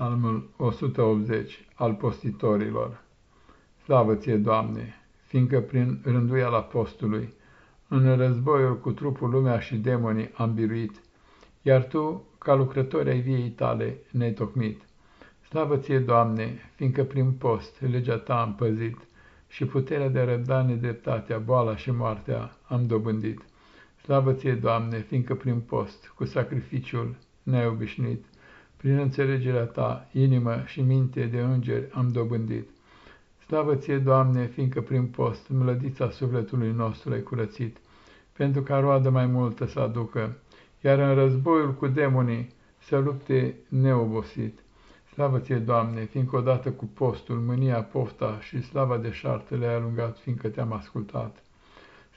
Psalmul 180 al postitorilor. Slavă ție, Doamne, fiindcă prin rânduiala apostului, în războiul cu trupul lumea și demonii am biruit, iar Tu, ca lucrători ai viei tale, ne-ai tocmit. Slavă ție, Doamne, fiindcă prin post legea Ta am păzit și puterea de a răbda nedreptatea, boala și moartea am dobândit. Slavă ție, Doamne, fiindcă prin post, cu sacrificiul, ne-ai obișnuit, prin înțelegerea ta, inimă și minte de îngeri am dobândit. Slavă ție, Doamne, fiindcă prin post mlădița sufletului nostru ai curățit, pentru ca roadă mai multă să aducă, iar în războiul cu demonii să lupte neobosit. Slavă ție, Doamne, fiindcă odată cu postul, mânia, pofta și slava de șartă le-ai alungat, fiindcă te-am ascultat.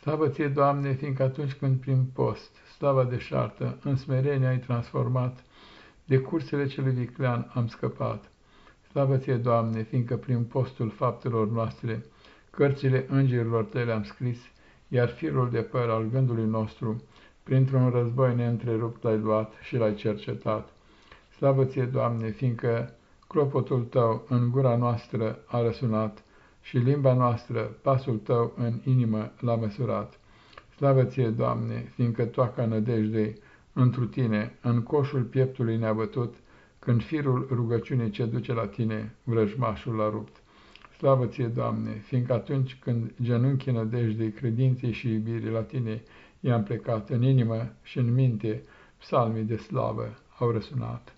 Slavă ție, Doamne, fiindcă atunci când prin post, slava de șartă, în smerenie ai transformat, de cursele celui viclean am scăpat. Slavă ție, Doamne, fiindcă prin postul faptelor noastre, cărțile îngerilor tale am scris, iar firul de păr al gândului nostru, printr-un război neîntrerupt l-ai luat și l-ai cercetat. Slavă ție, Doamne, fiindcă clopotul tău în gura noastră a răsunat și limba noastră, pasul tău în inimă l-a măsurat. Slavă ție, Doamne, fiindcă toaca nădejdei întru tine, în coșul pieptului ne-a bătut, când firul rugăciunii ce duce la tine, vrăjmașul l-a rupt. Slavă ție, Doamne, fiindcă atunci când genunchii nădejdei, credinței și iubirii la tine i-am plecat în inimă și în minte, psalmii de slavă au răsunat.